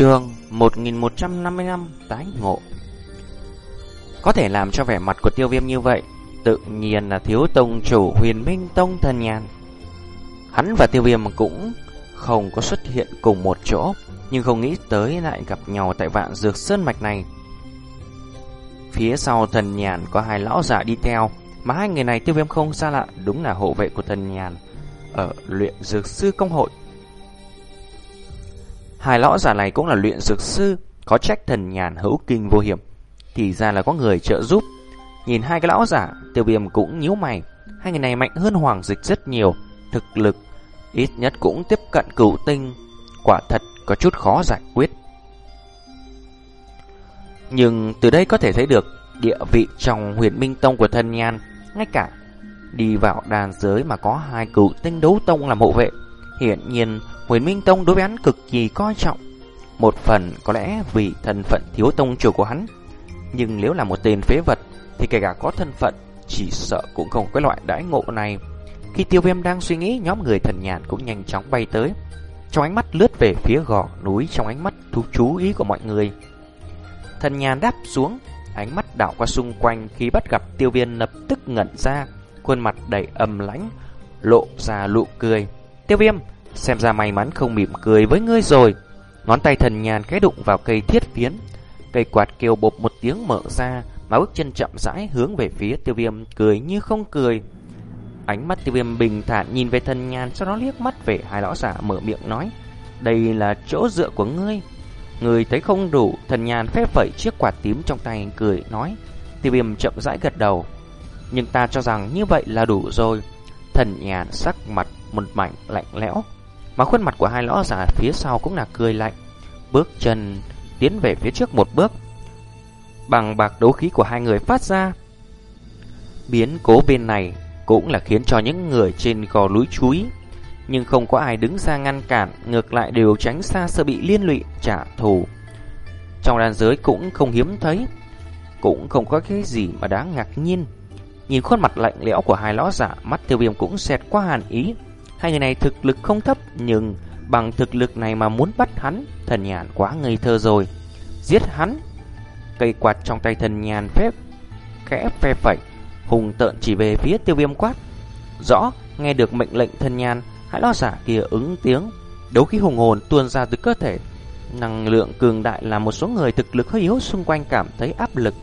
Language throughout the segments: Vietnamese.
Trường 1155 tái ngộ. Có thể làm cho vẻ mặt của tiêu viêm như vậy, Tự nhiên là thiếu tông chủ huyền minh tông thần nhàn. Hắn và tiêu viêm cũng không có xuất hiện cùng một chỗ, Nhưng không nghĩ tới lại gặp nhau tại vạn dược sơn mạch này. Phía sau thần nhàn có hai lão giả đi theo, Mà hai người này tiêu viêm không xa lạ, Đúng là hộ vệ của thần nhàn Ở luyện dược sư công hội. Hai lão giả này cũng là luyện dược sư, có trách thần nhàn hữu kinh vô hiểm. Thì ra là có người trợ giúp. Nhìn hai cái lão giả, tiêu viêm cũng nhíu mày. Hai người này mạnh hơn hoàng dịch rất nhiều. Thực lực, ít nhất cũng tiếp cận cửu tinh. Quả thật có chút khó giải quyết. Nhưng từ đây có thể thấy được địa vị trong huyền minh tông của thần nhàn. Ngay cả đi vào đàn giới mà có hai cửu tinh đấu tông làm hộ vệ. Hiển nhiên Huyền Minh Tông đối với hắn cực kỳ coi trọng. Một phần có lẽ vì thân phận thiếu tông chủ của hắn. Nhưng nếu là một tên phế vật thì kể cả có thân phận chỉ sợ cũng không có loại đãi ngộ này. Khi tiêu viêm đang suy nghĩ nhóm người thần nhàn cũng nhanh chóng bay tới. Trong ánh mắt lướt về phía gò núi trong ánh mắt thu chú ý của mọi người. Thần nhàn đáp xuống, ánh mắt đảo qua xung quanh khi bắt gặp tiêu viêm lập tức ngẩn ra, khuôn mặt đầy âm lãnh, lộ ra lụ cười. Tiêu viêm, Xem ra may mắn không mỉm cười với ngươi rồi. Ngón tay thần nhàn khẽ đụng vào cây thiết phiến. Cây quạt kêu bộp một tiếng mở ra, Mà bước chân chậm rãi hướng về phía tiêu viêm Cười như không cười. Ánh mắt tiêu viêm bình thản nhìn về thần nhàn, Sau đó liếc mắt về hai lão giả mở miệng nói, Đây là chỗ dựa của ngươi. Người thấy không đủ, Thần nhàn phép phẩy chiếc quạt tím trong tay cười nói. Tiêu viêm chậm rãi gật đầu. Nhưng ta cho rằng như vậy là đủ rồi. Thần nhàn sắc mặt một mảnh lạnh lẽo mà khuôn mặt của hai lão giả phía sau cũng là cười lạnh. Bước chân tiến về phía trước một bước. Bằng bạc đấu khí của hai người phát ra. Biến cố bên này cũng là khiến cho những người trên gò núi chúi Nhưng không có ai đứng ra ngăn cản, Ngược lại đều tránh xa sợ bị liên lụy, trả thù. Trong đàn giới cũng không hiếm thấy, Cũng không có cái gì mà đáng ngạc nhiên. Nhìn khuôn mặt lạnh lẽo của hai lão giả, Mắt tiêu viêm cũng xẹt qua hàn ý. Hai người này thực lực không thấp nhưng bằng thực lực này mà muốn bắt hắn, thần nhàn quá ngây thơ rồi. Giết hắn. Cây quạt trong tay thần nhàn phép khẽ phe phẩy, hùng tợn chỉ về phía tiêu viêm quát. Rõ, nghe được mệnh lệnh thần nhàn, hãy lo giả kia ứng tiếng. Đấu khí hùng hồn tuôn ra từ cơ thể. Năng lượng cường đại là một số người thực lực hơi yếu xung quanh cảm thấy áp lực.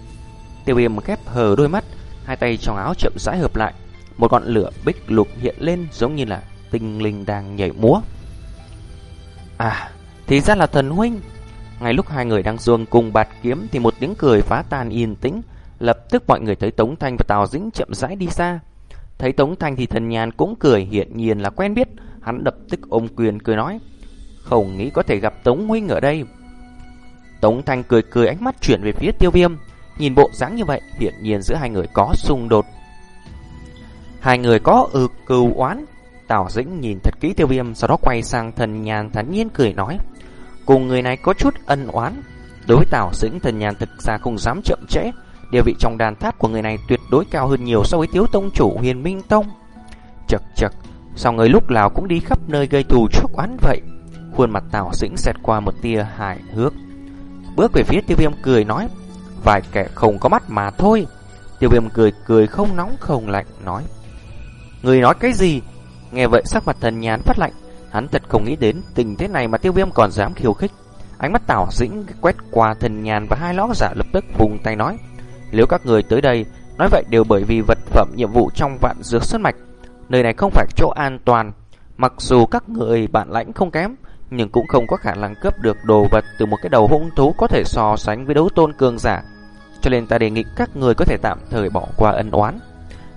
Tiêu viêm khép hờ đôi mắt, hai tay trong áo chậm rãi hợp lại. Một ngọn lửa bích lục hiện lên giống như là tinh linh đang nhảy múa. À, thì ra là thần huynh. Ngay lúc hai người đang dương cùng bạt kiếm thì một tiếng cười phá tan yên tĩnh. Lập tức mọi người thấy Tống Thanh và Tào Dĩnh chậm rãi đi xa. Thấy Tống Thanh thì thần nhàn cũng cười hiện nhiên là quen biết. Hắn lập tức ôm quyền cười nói. Không nghĩ có thể gặp Tống Huynh ở đây. Tống Thanh cười cười ánh mắt chuyển về phía tiêu viêm. Nhìn bộ dáng như vậy, hiện nhiên giữa hai người có xung đột. Hai người có ừ cừu oán, Tào Dĩnh nhìn thật kỹ tiêu viêm, Sau đó quay sang thần nhàn thản nhiên cười nói, Cùng người này có chút ân oán. Đối với Tào Dĩnh, thần nhàn thực ra không dám chậm trễ. Địa vị trong đàn tháp của người này tuyệt đối cao hơn nhiều so với tiếu tông chủ huyền minh tông. Chật chật Sao người lúc nào cũng đi khắp nơi gây thù chuốc oán vậy? Khuôn mặt Tào Dĩnh xẹt qua một tia hài hước. Bước về phía tiêu viêm cười nói, Vài kẻ không có mắt mà thôi. Tiêu viêm cười cười không nóng không lạnh, nói, Người nói cái gì? Nghe vậy sắc mặt thần nhàn phát lạnh, hắn thật không nghĩ đến tình thế này mà tiêu viêm còn dám khiêu khích. Ánh mắt tảo dĩnh quét qua thần nhàn và hai lõng giả lập tức vùng tay nói. Nếu các người tới đây, nói vậy đều bởi vì vật phẩm nhiệm vụ trong vạn dược sơn mạch. Nơi này không phải chỗ an toàn. Mặc dù các người bạn lãnh không kém, nhưng cũng không có khả năng cướp được đồ vật từ một cái đầu hung thú có thể so sánh với đấu tôn cường giả. Cho nên ta đề nghị các người có thể tạm thời bỏ qua ân oán.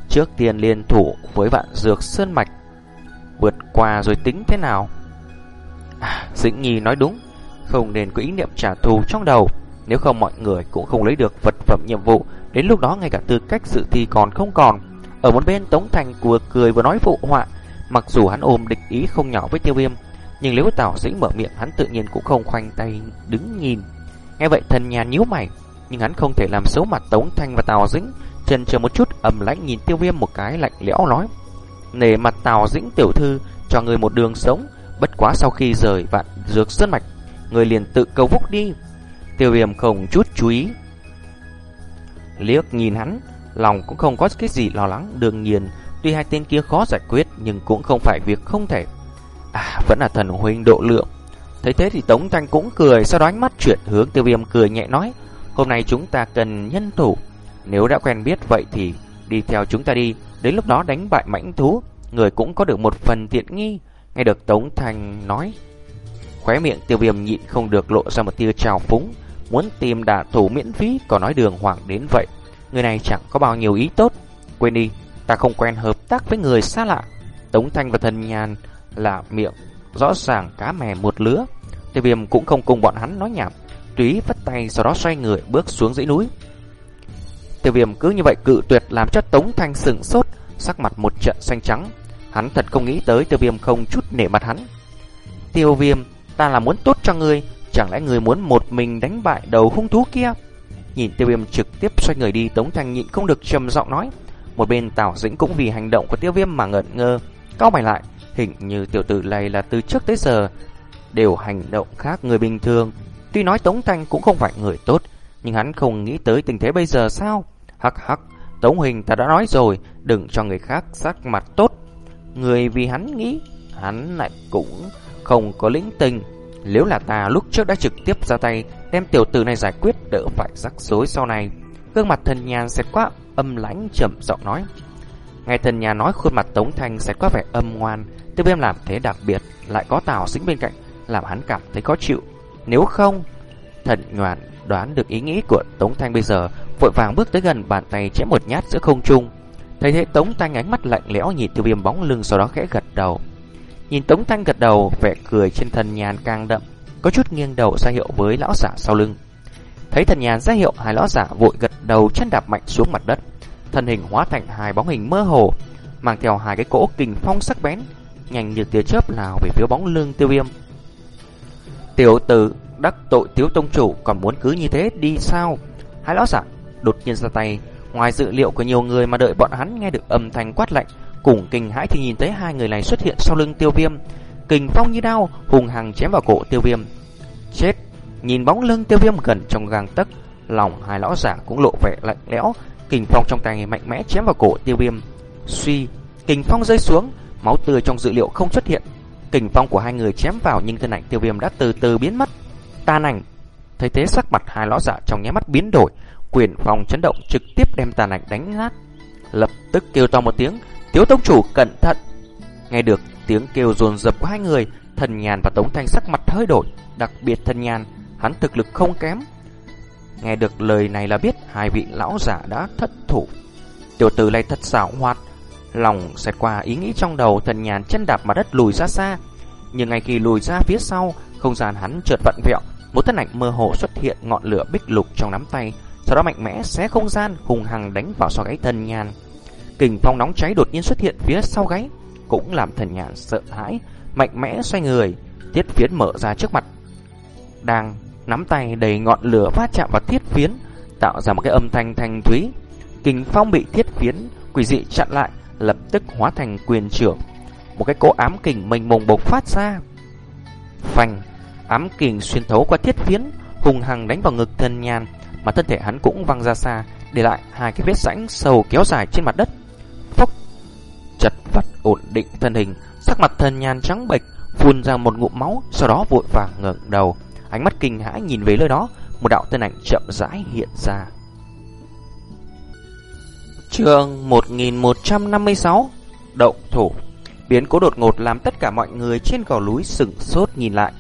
Trước tiên liên thủ với vạn dược sơn mạch vượt qua rồi tính thế nào. À, Dĩnh Nhi nói đúng, không nên có ý niệm trả thù trong đầu, nếu không mọi người cũng không lấy được vật phẩm nhiệm vụ, đến lúc đó ngay cả tư cách dự thi còn không còn. Ở một bên Tống Thành vừa cười vừa nói phụ họa, mặc dù hắn ôm địch ý không nhỏ với tiêu viêm, nhưng nếu Tào Dĩnh mở miệng hắn tự nhiên cũng không khoanh tay đứng nhìn. Nghe vậy thần nhà nhíu mày, nhưng hắn không thể làm xấu mặt Tống Thanh và Tào Dĩnh, Chần chờ một chút ầm lãnh nhìn tiêu viêm một cái lạnh lẽo nói. Nể mặt Tào Dĩnh tiểu thư cho người một đường sống, bất quá sau khi rời vạn dược sơn mạch, người liền tự cầu phúc đi. Tiêu viêm không chút chú ý. Liếc nhìn hắn, lòng cũng không có cái gì lo lắng. Đương nhiên, tuy hai tên kia khó giải quyết nhưng cũng không phải việc không thể. À, vẫn là thần huynh độ lượng. Thấy thế thì Tống Thanh cũng cười, sau đó ánh mắt chuyển hướng tiêu viêm cười nhẹ nói. Hôm nay chúng ta cần nhân thủ. Nếu đã quen biết vậy thì đi theo chúng ta đi. Đến lúc đó đánh bại mãnh thú, người cũng có được một phần tiện nghi. Nghe được Tống thành nói, khóe miệng tiêu viêm nhịn không được lộ ra một tia trào phúng, muốn tìm đả thủ miễn phí còn nói đường hoàng đến vậy. Người này chẳng có bao nhiêu ý tốt. Quên đi, ta không quen hợp tác với người xa lạ. Tống Thanh và thần nhàn là miệng rõ ràng cá mè một lứa. Tiêu viêm cũng không cùng bọn hắn nói nhảm, túy vất tay sau đó xoay người bước xuống dãy núi. Tiêu viêm cứ như vậy cự tuyệt làm cho Tống Thanh sừng sốt, sắc mặt một trận xanh trắng. Hắn thật không nghĩ tới tiêu viêm không chút nể mặt hắn. Tiêu viêm, ta là muốn tốt cho ngươi, chẳng lẽ ngươi muốn một mình đánh bại đầu hung thú kia? Nhìn tiêu viêm trực tiếp xoay người đi, Tống Thanh nhịn không được trầm giọng nói. Một bên Tào Dĩnh cũng vì hành động của tiêu viêm mà ngẩn ngơ, cao mày lại, hình như tiểu tử này là từ trước tới giờ đều hành động khác người bình thường. Tuy nói Tống Thanh cũng không phải người tốt, nhưng hắn không nghĩ tới tình thế bây giờ sao? Hắc hắc, Tống Huỳnh ta đã nói rồi, đừng cho người khác sắc mặt tốt. Người vì hắn nghĩ, hắn lại cũng không có lĩnh tình. Nếu là ta lúc trước đã trực tiếp ra tay, đem tiểu tử này giải quyết đỡ phải rắc rối sau này. Gương mặt thần nhàn xẹt qua âm lãnh trầm giọng nói. Nghe thần nhà nói khuôn mặt Tống Thanh sẽ quá vẻ âm ngoan, tiêu viêm làm thế đặc biệt, lại có tào xính bên cạnh, làm hắn cảm thấy khó chịu. Nếu không, thần nhoàn đoán được ý nghĩ của Tống Thanh bây giờ, vội vàng bước tới gần bàn tay chém một nhát giữa không trung. Thấy thế Tống Thanh ánh mắt lạnh lẽo nhìn tiêu viêm bóng lưng sau đó khẽ gật đầu. Nhìn Tống Thanh gật đầu, vẻ cười trên thần nhàn càng đậm, có chút nghiêng đầu ra hiệu với lão giả sau lưng. Thấy thần nhàn ra hiệu, hai lão giả vội gật đầu chân đạp mạnh xuống mặt đất thân hình hóa thành hai bóng hình mơ hồ, mang theo hai cái cỗ kình phong sắc bén, nhanh như tia chớp lao về phía bóng lưng tiêu viêm. Tiểu tử đắc tội thiếu tông chủ còn muốn cứ như thế đi sao? Hai lão giả đột nhiên ra tay, ngoài dự liệu của nhiều người mà đợi bọn hắn nghe được âm thanh quát lạnh, cùng kinh hãi thì nhìn thấy hai người này xuất hiện sau lưng tiêu viêm, kình phong như đao hùng hằng chém vào cổ tiêu viêm. Chết! Nhìn bóng lưng tiêu viêm gần trong gang tấc, lòng hai lão giả cũng lộ vẻ lạnh lẽo, Kình phong trong tay mạnh mẽ chém vào cổ tiêu viêm. Suy, kình phong rơi xuống, máu tươi trong dự liệu không xuất hiện. Kình phong của hai người chém vào nhưng thân ảnh tiêu viêm đã từ từ biến mất. Tàn ảnh, thấy thế sắc mặt hai lão giả dạ trong nháy mắt biến đổi, quyền phòng chấn động trực tiếp đem tàn ảnh đánh nát. Lập tức kêu to một tiếng, tiếu tông chủ cẩn thận. Nghe được tiếng kêu rồn rập của hai người, thần nhàn và tống thanh sắc mặt hơi đổi, đặc biệt thần nhàn, hắn thực lực không kém, Nghe được lời này là biết hai vị lão giả đã thất thủ. Tiểu tử này thật xảo hoạt, lòng xẹt qua ý nghĩ trong đầu thần nhàn chân đạp mặt đất lùi ra xa. Nhưng ngay khi lùi ra phía sau, không gian hắn trượt vặn vẹo, một thân ảnh mơ hồ xuất hiện ngọn lửa bích lục trong nắm tay, sau đó mạnh mẽ xé không gian hùng hằng đánh vào sau gáy thần nhàn. Kình phong nóng cháy đột nhiên xuất hiện phía sau gáy, cũng làm thần nhàn sợ hãi, mạnh mẽ xoay người, tiết phiến mở ra trước mặt. Đang nắm tay đầy ngọn lửa va chạm vào thiết phiến, tạo ra một cái âm thanh thanh thúy. Kình phong bị thiết phiến quỷ dị chặn lại, lập tức hóa thành quyền trưởng. Một cái cỗ ám kình mênh mông bộc phát ra. Phanh, ám kình xuyên thấu qua thiết phiến, hùng hằng đánh vào ngực thân nhan, mà thân thể hắn cũng văng ra xa, để lại hai cái vết rãnh sâu kéo dài trên mặt đất. Phốc, chật vật ổn định thân hình, sắc mặt thân nhan trắng bệch, phun ra một ngụm máu, sau đó vội vàng ngẩng đầu ánh mắt kinh hãi nhìn về nơi đó, một đạo thân ảnh chậm rãi hiện ra. Chương 1156 Động thủ Biến cố đột ngột làm tất cả mọi người trên gò núi sửng sốt nhìn lại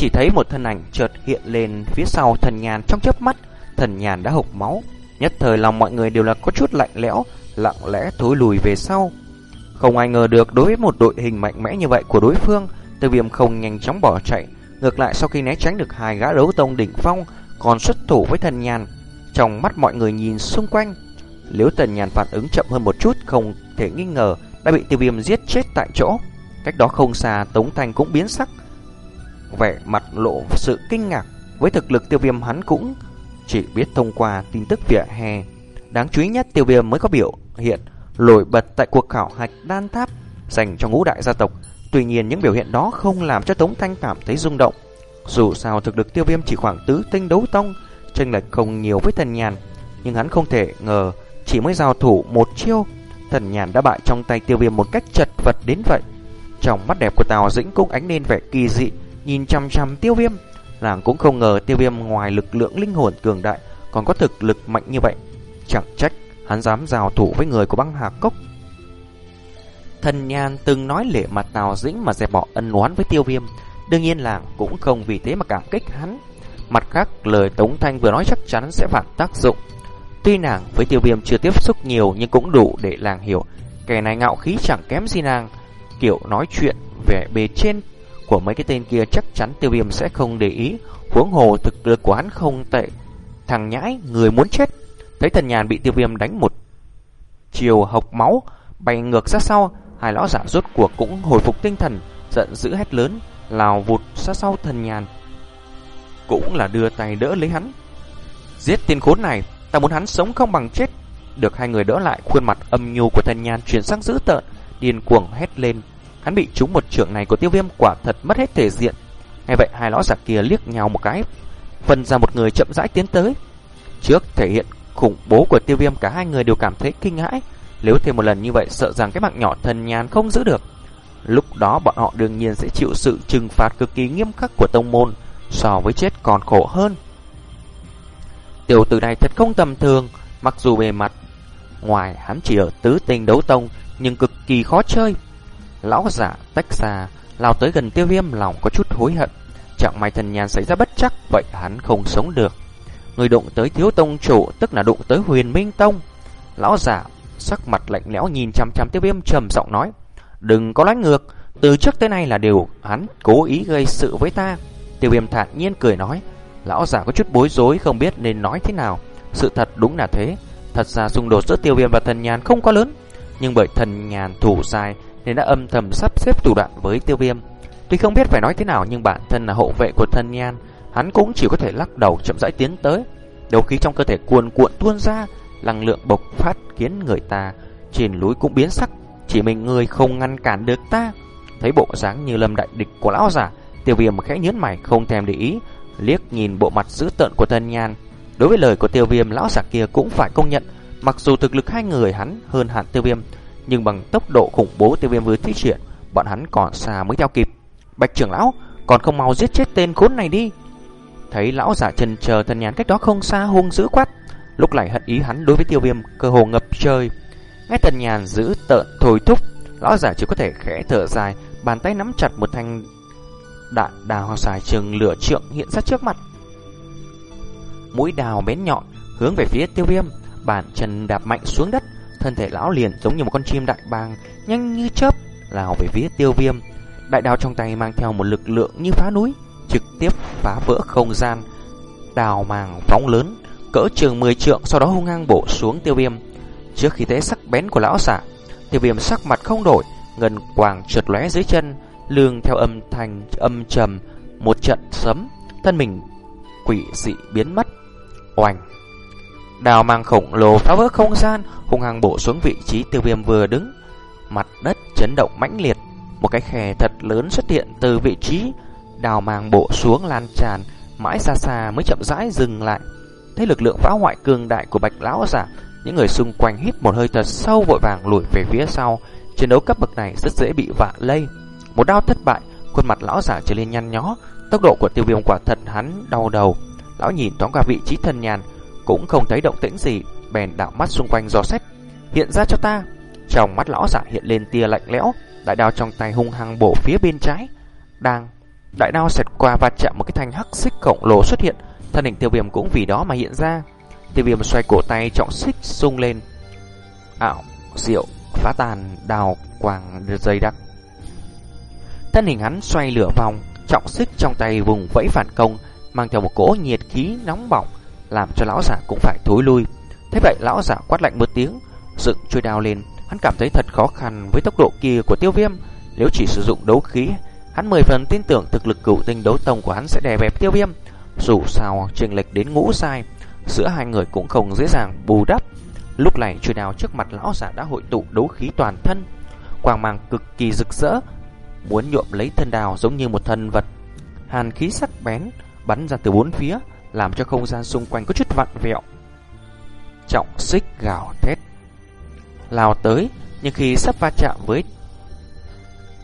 chỉ thấy một thân ảnh chợt hiện lên phía sau thần nhàn trong chớp mắt. Thần nhàn đã hộc máu. Nhất thời lòng mọi người đều là có chút lạnh lẽo, Lặng lẽ thối lùi về sau. Không ai ngờ được đối với một đội hình mạnh mẽ như vậy của đối phương Tiêu viêm không nhanh chóng bỏ chạy. Ngược lại, sau khi né tránh được hai gã đấu tông đỉnh phong, Còn xuất thủ với thần nhàn. Trong mắt mọi người nhìn xung quanh, Nếu thần nhàn phản ứng chậm hơn một chút, Không thể nghi ngờ Đã bị tiêu viêm giết chết tại chỗ. Cách đó không xa, Tống Thanh cũng biến sắc. Vẻ mặt lộ sự kinh ngạc Với thực lực tiêu viêm hắn cũng Chỉ biết thông qua tin tức vỉa hè Đáng chú ý nhất tiêu viêm mới có biểu hiện Nổi bật tại cuộc khảo hạch đan tháp Dành cho ngũ đại gia tộc Tuy nhiên những biểu hiện đó không làm cho Tống Thanh cảm thấy rung động. Dù sao thực lực tiêu viêm chỉ khoảng tứ tinh đấu tông, chênh lệch không nhiều với thần nhàn, nhưng hắn không thể ngờ chỉ mới giao thủ một chiêu, thần nhàn đã bại trong tay tiêu viêm một cách chật vật đến vậy. Trong mắt đẹp của Tào Dĩnh cũng ánh lên vẻ kỳ dị, nhìn chăm chăm tiêu viêm. Nàng cũng không ngờ tiêu viêm ngoài lực lượng linh hồn cường đại còn có thực lực mạnh như vậy. Chẳng trách hắn dám giao thủ với người của băng hà cốc. Thần nhan từng nói lệ mặt nào Dĩnh mà dẹp bỏ ân oán với tiêu viêm. Đương nhiên là cũng không vì thế mà cảm kích hắn. Mặt khác, lời Tống Thanh vừa nói chắc chắn sẽ phản tác dụng. Tuy nàng với tiêu viêm chưa tiếp xúc nhiều nhưng cũng đủ để làng hiểu kẻ này ngạo khí chẳng kém gì nàng. Kiểu nói chuyện về bề trên của mấy cái tên kia chắc chắn tiêu viêm sẽ không để ý. Huống hồ thực lực của hắn không tệ. Thằng nhãi, người muốn chết. Thấy thần nhàn bị tiêu viêm đánh một chiều hộc máu, bay ngược ra sau. Hai lão giả rốt cuộc cũng hồi phục tinh thần, giận dữ hét lớn, lào vụt ra sau thần nhàn. Cũng là đưa tay đỡ lấy hắn. Giết tên khốn này, ta muốn hắn sống không bằng chết. Được hai người đỡ lại, khuôn mặt âm nhu của thần nhàn chuyển sang dữ tợn, điên cuồng hét lên. Hắn bị trúng một trưởng này của tiêu viêm quả thật mất hết thể diện. Ngay vậy hai lão giả kia liếc nhau một cái, phân ra một người chậm rãi tiến tới. Trước thể hiện khủng bố của tiêu viêm cả hai người đều cảm thấy kinh hãi. Nếu thêm một lần như vậy sợ rằng cái mạng nhỏ thần nhàn không giữ được. Lúc đó bọn họ đương nhiên sẽ chịu sự trừng phạt cực kỳ nghiêm khắc của tông môn, so với chết còn khổ hơn. Tiểu tử này thật không tầm thường, mặc dù bề mặt ngoài hắn chỉ ở tứ tinh đấu tông, nhưng cực kỳ khó chơi. Lão giả tách xa, lao tới gần tiêu viêm lòng có chút hối hận. Chẳng may thần nhàn xảy ra bất chắc, vậy hắn không sống được. Người đụng tới thiếu tông chủ, tức là đụng tới huyền minh tông. Lão giả sắc mặt lạnh lẽo nhìn chăm chăm tiêu viêm trầm giọng nói. Đừng có nói ngược, từ trước tới nay là điều hắn cố ý gây sự với ta. Tiêu viêm thản nhiên cười nói. Lão giả có chút bối rối không biết nên nói thế nào. Sự thật đúng là thế. Thật ra xung đột giữa tiêu viêm và thần nhàn không quá lớn. Nhưng bởi thần nhàn thủ sai nên đã âm thầm sắp xếp thủ đoạn với tiêu viêm. Tuy không biết phải nói thế nào nhưng bản thân là hộ vệ của thân nhan, hắn cũng chỉ có thể lắc đầu chậm rãi tiến tới. Đầu khí trong cơ thể cuồn cuộn tuôn ra, năng lượng bộc phát khiến người ta trên núi cũng biến sắc, chỉ mình người không ngăn cản được ta. Thấy bộ dáng như lâm đại địch của lão giả, tiêu viêm khẽ nhớn mày không thèm để ý, liếc nhìn bộ mặt dữ tợn của thân nhan. Đối với lời của tiêu viêm lão giả kia cũng phải công nhận, mặc dù thực lực hai người hắn hơn hẳn tiêu viêm, nhưng bằng tốc độ khủng bố tiêu viêm vừa thi triển, bọn hắn còn xa mới theo kịp. Bạch trưởng lão, còn không mau giết chết tên khốn này đi. Thấy lão giả trần chờ thần nhàn cách đó không xa hung dữ quát, lúc này hận ý hắn đối với tiêu viêm cơ hồ ngập trời. nghe thần nhàn giữ tợn thôi thúc, lão giả chỉ có thể khẽ thở dài, bàn tay nắm chặt một thanh đạn đào xài trường lửa trượng hiện ra trước mặt. Mũi đào bén nhọn hướng về phía tiêu viêm, bàn chân đạp mạnh xuống đất, thân thể lão liền giống như một con chim đại bàng nhanh như chớp lao về phía tiêu viêm. Đại đao trong tay mang theo một lực lượng như phá núi, trực tiếp phá vỡ không gian. Đào màng phóng lớn, cỡ trường 10 trượng sau đó hung hăng bổ xuống tiêu viêm. Trước khi thế sắc bén của lão giả, tiêu viêm sắc mặt không đổi, ngân quàng trượt lóe dưới chân, lương theo âm thanh âm trầm, một trận sấm, thân mình quỷ dị biến mất. Oanh! Đào mang khổng lồ phá vỡ không gian, hung hăng bổ xuống vị trí tiêu viêm vừa đứng. Mặt đất chấn động mãnh liệt, một cái khe thật lớn xuất hiện từ vị trí đào mang bổ xuống lan tràn, mãi xa xa mới chậm rãi dừng lại. Thấy lực lượng phá hoại cường đại của Bạch lão giả, những người xung quanh hít một hơi thật sâu vội vàng lùi về phía sau. Chiến đấu cấp bậc này rất dễ bị vạ lây. Một đao thất bại, khuôn mặt lão giả trở lên nhăn nhó, tốc độ của tiêu viêm quả thật hắn đau đầu. Lão nhìn thoáng qua vị trí thân nhàn, cũng không thấy động tĩnh gì, bèn đảo mắt xung quanh dò xét. Hiện ra cho ta. Trong mắt lão giả hiện lên tia lạnh lẽo, đại đao trong tay hung hăng bổ phía bên trái. Đang đại đao xẹt qua và chạm một cái thanh hắc xích khổng lồ xuất hiện, thân hình tiêu viêm cũng vì đó mà hiện ra. Tiêu viêm xoay cổ tay trọng xích sung lên. Ảo, diệu, phá tàn, đào, quàng dây đặc. Thân hình hắn xoay lửa vòng, trọng xích trong tay vùng vẫy phản công, mang theo một cỗ nhiệt khí nóng bỏng, làm cho lão giả cũng phải thối lui. Thế vậy lão giả quát lạnh một tiếng, dựng chui đao lên, hắn cảm thấy thật khó khăn với tốc độ kia của tiêu viêm. Nếu chỉ sử dụng đấu khí, hắn mười phần tin tưởng thực lực cựu tinh đấu tông của hắn sẽ đè bẹp tiêu viêm. Dù sao, chênh lệch đến ngũ sai, giữa hai người cũng không dễ dàng bù đắp. Lúc này chui đao trước mặt lão giả đã hội tụ đấu khí toàn thân, quang mang cực kỳ rực rỡ, muốn nhuộm lấy thân đào giống như một thân vật hàn khí sắc bén bắn ra từ bốn phía, làm cho không gian xung quanh có chút vặn vẹo. Trọng xích gào thét lao tới, nhưng khi sắp va chạm với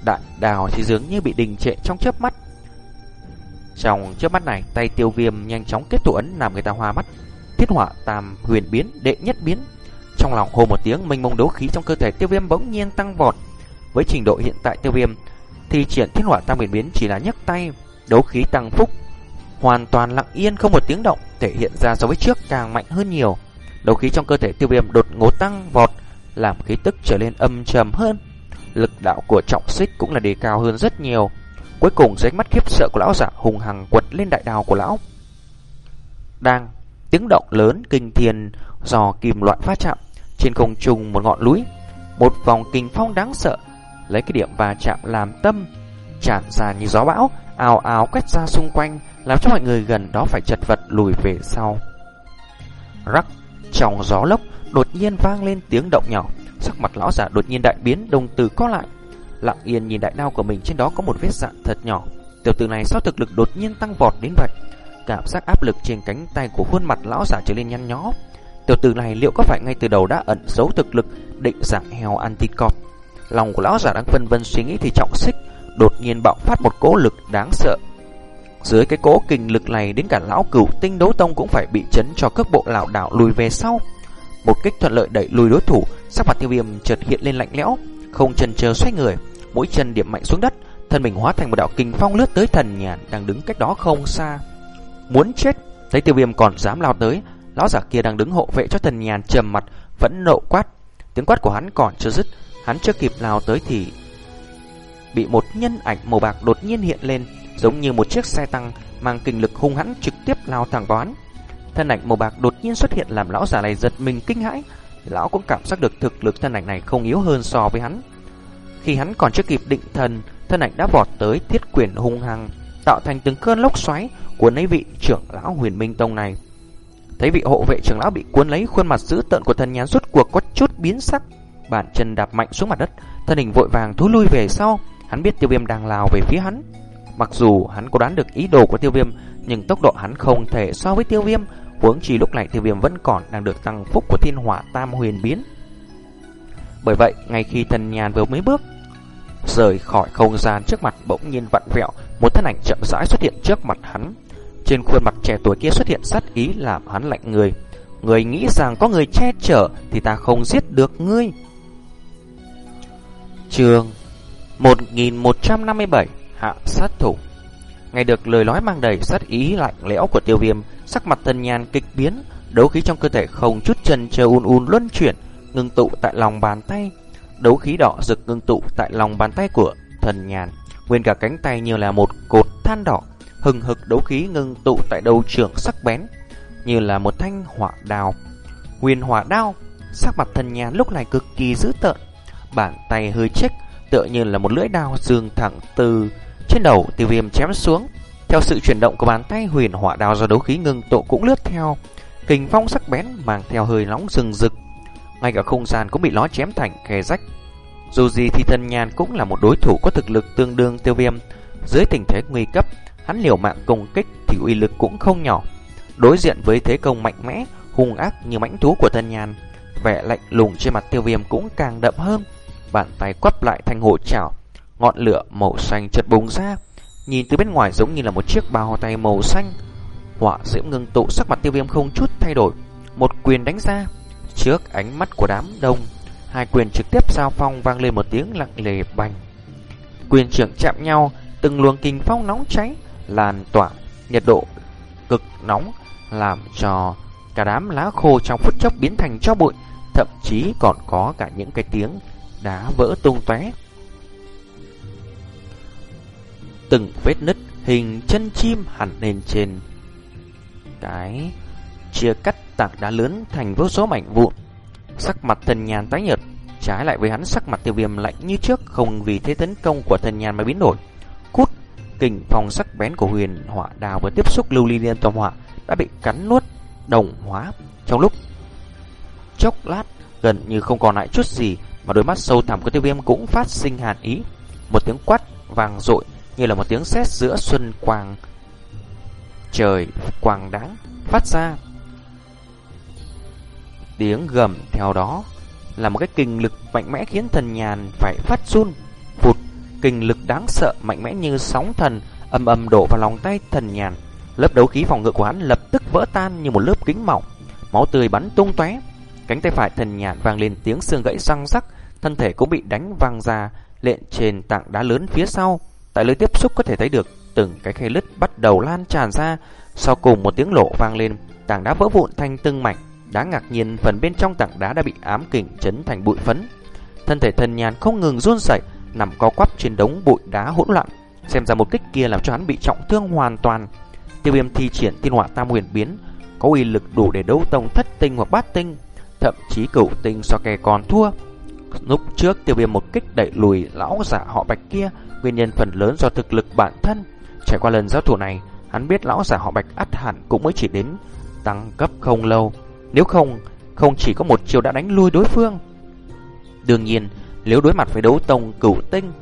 đạn đào thì dường như bị đình trệ trong chớp mắt. Trong chớp mắt này, tay tiêu viêm nhanh chóng kết tụ ấn làm người ta hoa mắt. Thiết hỏa tam huyền biến, đệ nhất biến. Trong lòng hô một tiếng, mênh mông đấu khí trong cơ thể tiêu viêm bỗng nhiên tăng vọt. Với trình độ hiện tại tiêu viêm, thì triển thiết hỏa tam huyền biến chỉ là nhấc tay, đấu khí tăng phúc. Hoàn toàn lặng yên không một tiếng động, thể hiện ra so với trước càng mạnh hơn nhiều. Đầu khí trong cơ thể tiêu viêm đột ngột tăng vọt, làm khí tức trở lên âm trầm hơn. Lực đạo của trọng xích cũng là đề cao hơn rất nhiều. Cuối cùng dưới mắt khiếp sợ của lão giả hùng hằng quật lên đại đào của lão. Đang tiếng động lớn kinh thiên do kim loại phát chạm trên không trung một ngọn núi, một vòng kinh phong đáng sợ lấy cái điểm va chạm làm tâm tràn ra như gió bão, ào ào quét ra xung quanh, làm cho mọi người gần đó phải chật vật lùi về sau. Rắc trong gió lốc đột nhiên vang lên tiếng động nhỏ, sắc mặt lão giả đột nhiên đại biến, đồng tử co lại, lặng yên nhìn đại đao của mình trên đó có một vết dạn thật nhỏ. Tiểu tử này sao thực lực đột nhiên tăng vọt đến vậy? Cảm giác áp lực trên cánh tay của khuôn mặt lão giả trở lên nhăn nhó. Tiểu tử này liệu có phải ngay từ đầu đã ẩn giấu thực lực định dạng heo anticop? Lòng của lão giả đang phân vân suy nghĩ thì trọng xích đột nhiên bạo phát một cỗ lực đáng sợ. Dưới cái cỗ kinh lực này đến cả lão cửu tinh đấu tông cũng phải bị chấn cho cước bộ lão đảo lùi về sau. Một kích thuận lợi đẩy lùi đối thủ, sắc mặt tiêu viêm chợt hiện lên lạnh lẽo, không chần chờ xoay người, mũi chân điểm mạnh xuống đất, thân mình hóa thành một đạo kình phong lướt tới thần nhàn đang đứng cách đó không xa. Muốn chết, thấy tiêu viêm còn dám lao tới, lão giả kia đang đứng hộ vệ cho thần nhàn trầm mặt, vẫn nộ quát. Tiếng quát của hắn còn chưa dứt, hắn chưa kịp lao tới thì bị một nhân ảnh màu bạc đột nhiên hiện lên, giống như một chiếc xe tăng mang kinh lực hung hãn trực tiếp lao thẳng vào hắn. Thân ảnh màu bạc đột nhiên xuất hiện làm lão già này giật mình kinh hãi, lão cũng cảm giác được thực lực thân ảnh này không yếu hơn so với hắn. Khi hắn còn chưa kịp định thần, thân ảnh đã vọt tới thiết quyền hung hăng, tạo thành từng cơn lốc xoáy cuốn lấy vị trưởng lão huyền minh tông này. Thấy vị hộ vệ trưởng lão bị cuốn lấy khuôn mặt dữ tợn của thần nhán rút cuộc có chút biến sắc, bàn chân đạp mạnh xuống mặt đất, thân hình vội vàng thối lui về sau, hắn biết tiêu viêm đang lao về phía hắn. Mặc dù hắn có đoán được ý đồ của tiêu viêm, nhưng tốc độ hắn không thể so với tiêu viêm, huống chi lúc này tiêu viêm vẫn còn đang được tăng phúc của thiên hỏa tam huyền biến. Bởi vậy, ngay khi thần nhàn vừa mới bước rời khỏi không gian trước mặt bỗng nhiên vặn vẹo, một thân ảnh chậm rãi xuất hiện trước mặt hắn. Trên khuôn mặt trẻ tuổi kia xuất hiện sát ý làm hắn lạnh người. Người nghĩ rằng có người che chở thì ta không giết được ngươi. Trường 1157 Hạ sát thủ. Nghe được lời nói mang đầy sát ý lạnh lẽo của tiêu viêm, Sắc mặt tân nhan kịch biến, Đấu khí trong cơ thể không chút chân chờ un un luân chuyển, Ngưng tụ tại lòng bàn tay. Đấu khí đỏ rực ngưng tụ tại lòng bàn tay của thần nhàn, Nguyên cả cánh tay như là một cột than đỏ, Hừng hực đấu khí ngưng tụ tại đầu trưởng sắc bén, Như là một thanh hỏa đào Huyền hỏa đao, Sắc mặt thần nhàn lúc này cực kỳ dữ tợn, Bàn tay hơi chích tựa như là một lưỡi đao dương thẳng từ trên đầu tiêu viêm chém xuống. Theo sự chuyển động của bàn tay huyền hỏa đao do đấu khí ngưng tụ cũng lướt theo, kình phong sắc bén mang theo hơi nóng rừng rực. Ngay cả không gian cũng bị nó chém thành khe rách. Dù gì thì thần nhàn cũng là một đối thủ có thực lực tương đương tiêu viêm. Dưới tình thế nguy cấp, hắn liều mạng công kích thì uy lực cũng không nhỏ. Đối diện với thế công mạnh mẽ, hung ác như mãnh thú của thần nhàn, vẻ lạnh lùng trên mặt tiêu viêm cũng càng đậm hơn bàn tay quắp lại thành hộ chảo, ngọn lửa màu xanh chợt bùng ra, nhìn từ bên ngoài giống như là một chiếc bao tay màu xanh. họa diễm ngưng tụ sắc mặt tiêu viêm không chút thay đổi, một quyền đánh ra, trước ánh mắt của đám đông, hai quyền trực tiếp giao phong vang lên một tiếng lặng lề bành. Quyền trưởng chạm nhau, từng luồng kinh phong nóng cháy, lan tỏa, nhiệt độ cực nóng làm cho cả đám lá khô trong phút chốc biến thành cho bụi, thậm chí còn có cả những cái tiếng đá vỡ tung tóe. Từng vết nứt hình chân chim hẳn lên trên cái chia cắt tảng đá lớn thành vô số mảnh vụn. Sắc mặt thần nhàn tái nhợt, trái lại với hắn sắc mặt tiêu viêm lạnh như trước, không vì thế tấn công của thần nhàn mà biến đổi. Cút, kình phong sắc bén của huyền hỏa đào vừa tiếp xúc lưu ly liên tòa hỏa đã bị cắn nuốt, đồng hóa. Trong lúc chốc lát gần như không còn lại chút gì mà đôi mắt sâu thẳm của tiêu viêm cũng phát sinh hàn ý. Một tiếng quát vàng rội, như là một tiếng sét giữa xuân quang trời quang đáng phát ra. Tiếng gầm theo đó là một cái kinh lực mạnh mẽ khiến thần nhàn phải phát run. Phụt, kinh lực đáng sợ mạnh mẽ như sóng thần âm âm đổ vào lòng tay thần nhàn. Lớp đấu khí phòng ngự của hắn lập tức vỡ tan như một lớp kính mỏng, máu tươi bắn tung tóe. Cánh tay phải thần nhàn vang lên tiếng xương gãy răng rắc, thân thể cũng bị đánh văng ra lện trên tảng đá lớn phía sau. Tại lưới tiếp xúc có thể thấy được từng cái khe lứt bắt đầu lan tràn ra, sau cùng một tiếng lộ vang lên, tảng đá vỡ vụn thành từng mảnh. đá ngạc nhiên phần bên trong tảng đá đã bị ám kình chấn thành bụi phấn. Thân thể thần nhàn không ngừng run rẩy, nằm co quắp trên đống bụi đá hỗn loạn. Xem ra một kích kia làm cho hắn bị trọng thương hoàn toàn. Tiêu viêm thi triển tiên họa tam huyền biến, có uy lực đủ để đấu tông thất tinh hoặc bát tinh, thậm chí cửu tinh so kè còn thua. Lúc trước tiêu viêm một kích đẩy lùi lão giả họ bạch kia, nguyên nhân phần lớn do thực lực bản thân. Trải qua lần giao thủ này, hắn biết lão giả họ bạch ắt hẳn cũng mới chỉ đến tăng cấp không lâu. Nếu không, không chỉ có một chiều đã đánh lui đối phương. Đương nhiên, nếu đối mặt với đấu tông cửu tinh,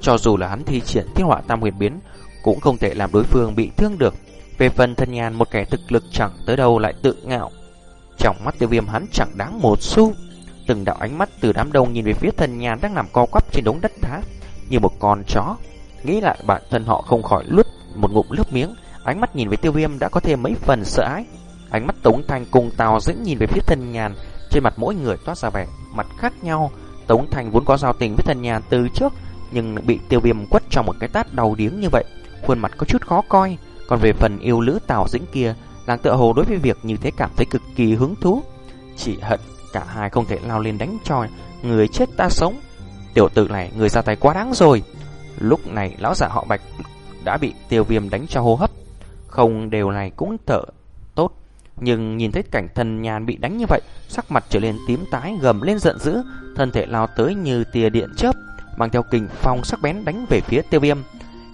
cho dù là hắn thi triển thiên họa tam huyền biến, cũng không thể làm đối phương bị thương được. Về phần thân nhàn một kẻ thực lực chẳng tới đâu lại tự ngạo. Trong mắt tiêu viêm hắn chẳng đáng một xu. Từng đạo ánh mắt từ đám đông nhìn về phía thần nhàn đang nằm co quắp trên đống đất đá như một con chó. Nghĩ lại bản thân họ không khỏi lướt một ngụm nước miếng, ánh mắt nhìn về tiêu viêm đã có thêm mấy phần sợ ái. Ánh mắt Tống Thanh cùng Tào Dĩnh nhìn về phía thần nhàn, trên mặt mỗi người toát ra vẻ mặt khác nhau. Tống Thanh vốn có giao tình với thần nhàn từ trước, nhưng bị tiêu viêm quất trong một cái tát đầu điếng như vậy, khuôn mặt có chút khó coi. Còn về phần yêu lữ Tào Dĩnh kia, làng tựa hồ đối với việc như thế cảm thấy cực kỳ hứng thú. Chỉ hận cả hai không thể lao lên đánh cho người chết ta sống. Tiểu tử này người ra tay quá đáng rồi. Lúc này lão giả họ Bạch đã bị tiêu viêm đánh cho hô hấp. Không đều này cũng thở tốt. Nhưng nhìn thấy cảnh thần nhàn bị đánh như vậy, sắc mặt trở lên tím tái gầm lên giận dữ, thân thể lao tới như tia điện chớp, mang theo kình phong sắc bén đánh về phía tiêu viêm.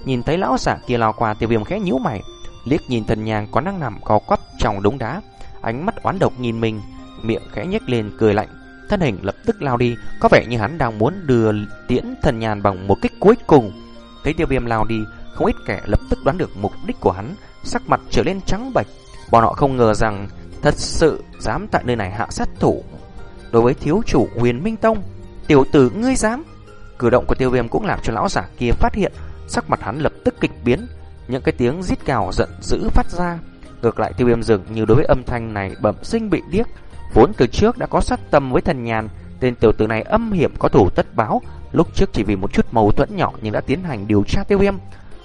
Nhìn thấy lão giả kia lao qua tiêu viêm khẽ nhíu mày, liếc nhìn thần nhàn có năng nằm co quắp trong đống đá, ánh mắt oán độc nhìn mình, miệng khẽ nhếch lên cười lạnh, thân hình lập tức lao đi, có vẻ như hắn đang muốn đưa tiễn thần nhàn bằng một kích cuối cùng. Thấy tiêu viêm lao đi, không ít kẻ lập tức đoán được mục đích của hắn, sắc mặt trở lên trắng bệch. Bọn họ không ngờ rằng thật sự dám tại nơi này hạ sát thủ. Đối với thiếu chủ Huyền Minh Tông, tiểu tử ngươi dám? Cử động của tiêu viêm cũng làm cho lão giả kia phát hiện, sắc mặt hắn lập tức kịch biến, những cái tiếng rít gào giận dữ phát ra. Ngược lại tiêu viêm dường như đối với âm thanh này bẩm sinh bị điếc, vốn từ trước đã có sát tâm với thần nhàn, tên tiểu tử này âm hiểm có thủ tất báo, lúc trước chỉ vì một chút mâu thuẫn nhỏ nhưng đã tiến hành điều tra tiêu viêm,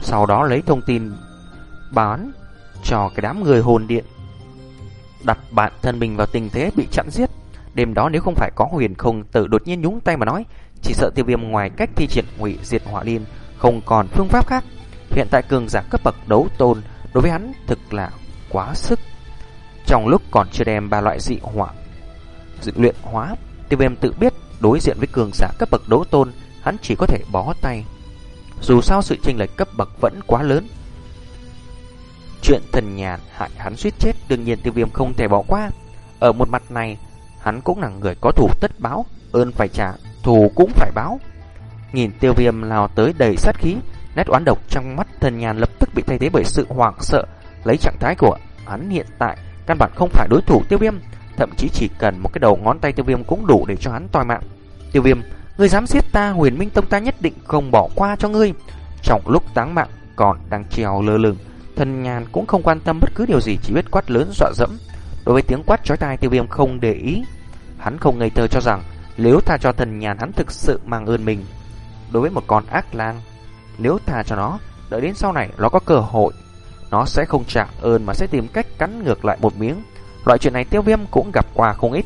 sau đó lấy thông tin bán cho cái đám người hồn điện. Đặt bạn thân mình vào tình thế bị chặn giết. Đêm đó nếu không phải có huyền không tử đột nhiên nhúng tay mà nói, chỉ sợ tiêu viêm ngoài cách thi triển hủy diệt hỏa liên, không còn phương pháp khác. Hiện tại cường giả cấp bậc đấu tôn đối với hắn thực là quá sức. Trong lúc còn chưa đem ba loại dị hỏa Dự luyện hóa, tiêu viêm tự biết đối diện với cường giả cấp bậc đấu tôn, hắn chỉ có thể bó tay. Dù sao sự chênh lệch cấp bậc vẫn quá lớn, Chuyện thần nhàn hại hắn suýt chết đương nhiên tiêu viêm không thể bỏ qua. Ở một mặt này, hắn cũng là người có thủ tất báo, ơn phải trả, thù cũng phải báo. Nhìn tiêu viêm lao tới đầy sát khí, nét oán độc trong mắt thần nhàn lập tức bị thay thế bởi sự hoảng sợ. Lấy trạng thái của hắn hiện tại, căn bản không phải đối thủ tiêu viêm, thậm chí chỉ cần một cái đầu ngón tay tiêu viêm cũng đủ để cho hắn toi mạng. Tiêu viêm, ngươi dám giết ta, huyền minh tông ta nhất định không bỏ qua cho ngươi. Trong lúc táng mạng còn đang treo lơ lửng, Thần nhàn cũng không quan tâm bất cứ điều gì Chỉ biết quát lớn dọa dẫm Đối với tiếng quát chói tai tiêu viêm không để ý Hắn không ngây thơ cho rằng Nếu tha cho thần nhàn hắn thực sự mang ơn mình Đối với một con ác lang Nếu tha cho nó Đợi đến sau này nó có cơ hội nó sẽ không trả ơn mà sẽ tìm cách cắn ngược lại một miếng. Loại chuyện này tiêu viêm cũng gặp qua không ít.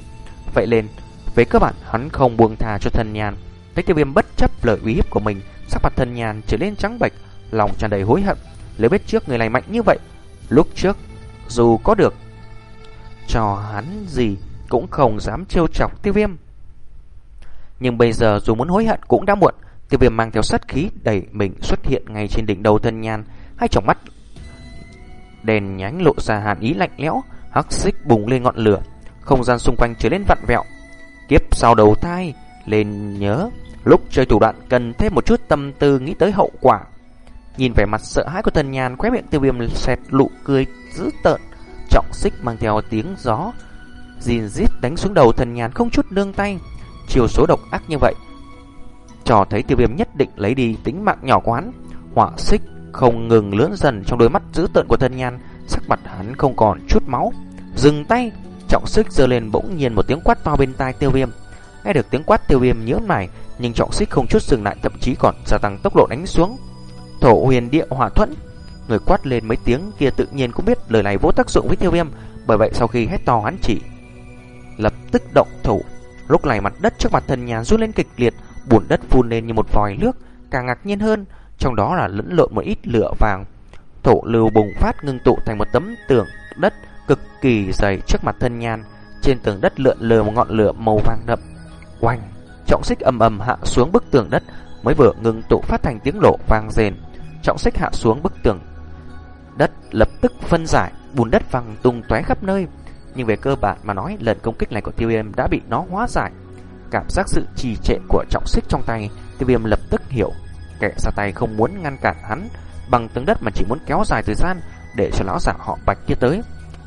Vậy nên, Về cơ bản, hắn không buông tha cho thần nhàn. Thấy tiêu viêm bất chấp lời uy hiếp của mình, Sắc mặt thần nhàn trở lên trắng bệch, Lòng tràn đầy hối hận. Nếu biết trước người này mạnh như vậy, Lúc trước, Dù có được Cho hắn gì, Cũng không dám trêu chọc tiêu viêm. Nhưng bây giờ, dù muốn hối hận cũng đã muộn. Tiêu viêm mang theo sát khí đẩy mình xuất hiện ngay trên đỉnh đầu thân nhan Hai tròng mắt Đèn nhánh lộ ra hàn ý lạnh lẽo Hắc xích bùng lên ngọn lửa Không gian xung quanh trở nên vặn vẹo Kiếp sau đầu thai Lên nhớ Lúc chơi thủ đoạn cần thêm một chút tâm tư nghĩ tới hậu quả Nhìn vẻ mặt sợ hãi của thần nhàn, khóe miệng tiêu viêm xẹt lụ cười dữ tợn. Trọng xích mang theo tiếng gió. Dìn rít đánh xuống đầu thần nhàn không chút nương tay. Chiều số độc ác như vậy. Cho thấy tiêu viêm nhất định lấy đi tính mạng nhỏ quán. Họa xích không ngừng lớn dần trong đôi mắt dữ tợn của thân nhan Sắc mặt hắn không còn chút máu. Dừng tay, trọng xích giơ lên bỗng nhiên một tiếng quát to bên tai tiêu viêm. Nghe được tiếng quát tiêu viêm nhớ mày, nhưng trọng xích không chút dừng lại thậm chí còn gia tăng tốc độ đánh xuống. Thổ huyền địa hỏa thuẫn. Người quát lên mấy tiếng kia tự nhiên cũng biết lời này vô tác dụng với tiêu viêm, bởi vậy sau khi hét to hắn chỉ lập tức động thủ. Lúc này mặt đất trước mặt thần nhà run lên kịch liệt, bùn đất phun lên như một vòi nước, càng ngạc nhiên hơn, trong đó là lẫn lộn một ít lửa vàng. Thổ lưu bùng phát ngưng tụ thành một tấm tường đất cực kỳ dày trước mặt thân nhan. Trên tường đất lượn lờ một ngọn lửa màu vàng đậm. Oanh, trọng xích ầm ầm hạ xuống bức tường đất, mới vừa ngưng tụ phát thành tiếng lộ vang rền. Trọng xích hạ xuống bức tường đất lập tức phân giải, bùn đất văng tung tóe khắp nơi. Nhưng về cơ bản mà nói, lần công kích này của tiêu viêm đã bị nó hóa giải. Cảm giác sự trì trệ của trọng xích trong tay, tiêu viêm lập tức hiểu. Kẻ ra tay không muốn ngăn cản hắn bằng tướng đất mà chỉ muốn kéo dài thời gian để cho lão giả họ bạch kia tới.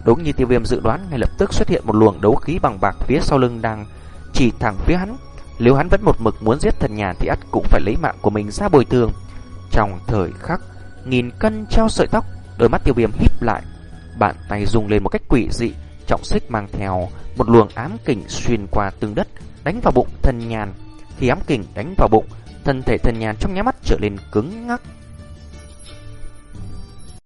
Đúng như tiêu viêm dự đoán, ngay lập tức xuất hiện một luồng đấu khí bằng bạc phía sau lưng đang chỉ thẳng phía hắn. Nếu hắn vẫn một mực muốn giết thần nhà thì ắt cũng phải lấy mạng của mình ra bồi thường. Trong thời khắc, nghìn cân treo sợi tóc, đôi mắt tiêu viêm híp lại. Bàn tay dùng lên một cách quỷ dị, trọng xích mang theo một luồng ám kình xuyên qua tương đất, đánh vào bụng thần nhàn. Khi ám kình đánh vào bụng, thân thể thần nhàn trong nháy mắt trở lên cứng ngắc.